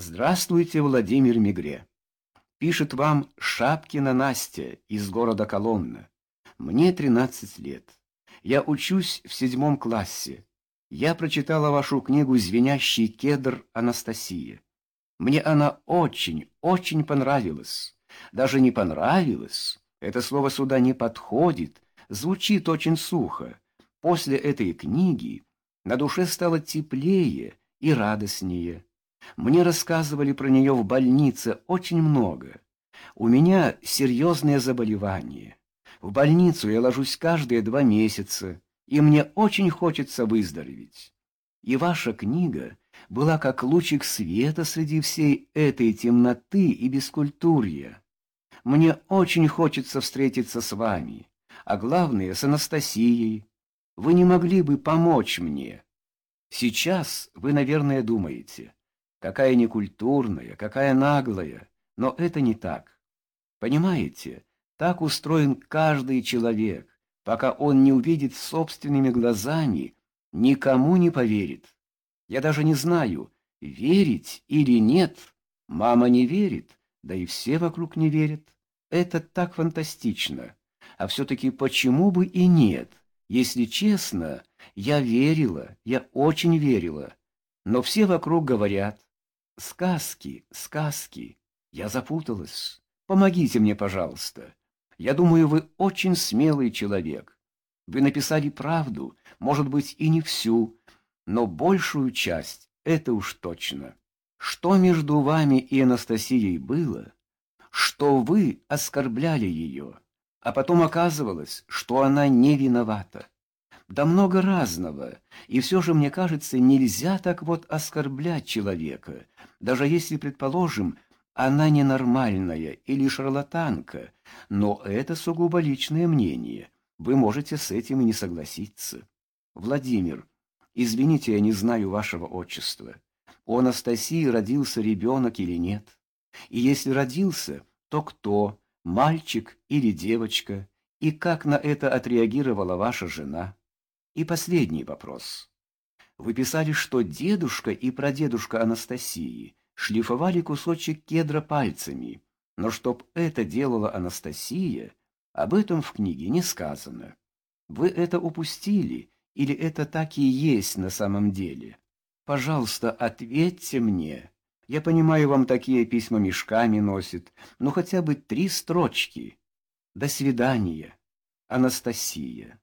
Здравствуйте, Владимир Мигре. Пишет вам Шапкина Настя из города Коломна. Мне 13 лет. Я учусь в седьмом классе. Я прочитала вашу книгу «Звенящий кедр» Анастасия. Мне она очень, очень понравилась. Даже не понравилась. Это слово сюда не подходит, звучит очень сухо. После этой книги на душе стало теплее и радостнее. Мне рассказывали про нее в больнице очень много. У меня серьезное заболевание. В больницу я ложусь каждые два месяца, и мне очень хочется выздороветь. И ваша книга была как лучик света среди всей этой темноты и бескультурья. Мне очень хочется встретиться с вами, а главное, с Анастасией. Вы не могли бы помочь мне? Сейчас вы, наверное, думаете, какая некультурная, какая наглая, но это не так. Понимаете, так устроен каждый человек, пока он не увидит собственными глазами, никому не поверит. Я даже не знаю, верить или нет. Мама не верит, да и все вокруг не верят. Это так фантастично. А все-таки почему бы и нет? Если честно, я верила, я очень верила. Но все вокруг говорят, сказки, сказки. Я запуталась. Помогите мне, пожалуйста. Я думаю, вы очень смелый человек. Вы написали правду, может быть, и не всю, но большую часть — это уж точно. Что между вами и Анастасией было, что вы оскорбляли ее, а потом оказывалось, что она не виновата. Да много разного, и все же, мне кажется, нельзя так вот оскорблять человека, даже если, предположим, она ненормальная или шарлатанка, но это сугубо личное мнение. Вы можете с этим и не согласиться. Владимир, Извините, я не знаю вашего отчества. У Анастасии родился ребенок или нет? И если родился, то кто, мальчик или девочка? И как на это отреагировала ваша жена? И последний вопрос. Вы писали, что дедушка и прадедушка Анастасии шлифовали кусочек кедра пальцами, но чтоб это делала Анастасия, об этом в книге не сказано. Вы это упустили, или это так и есть на самом деле? Пожалуйста, ответьте мне. Я понимаю, вам такие письма мешками носят, но хотя бы три строчки. До свидания, Анастасия.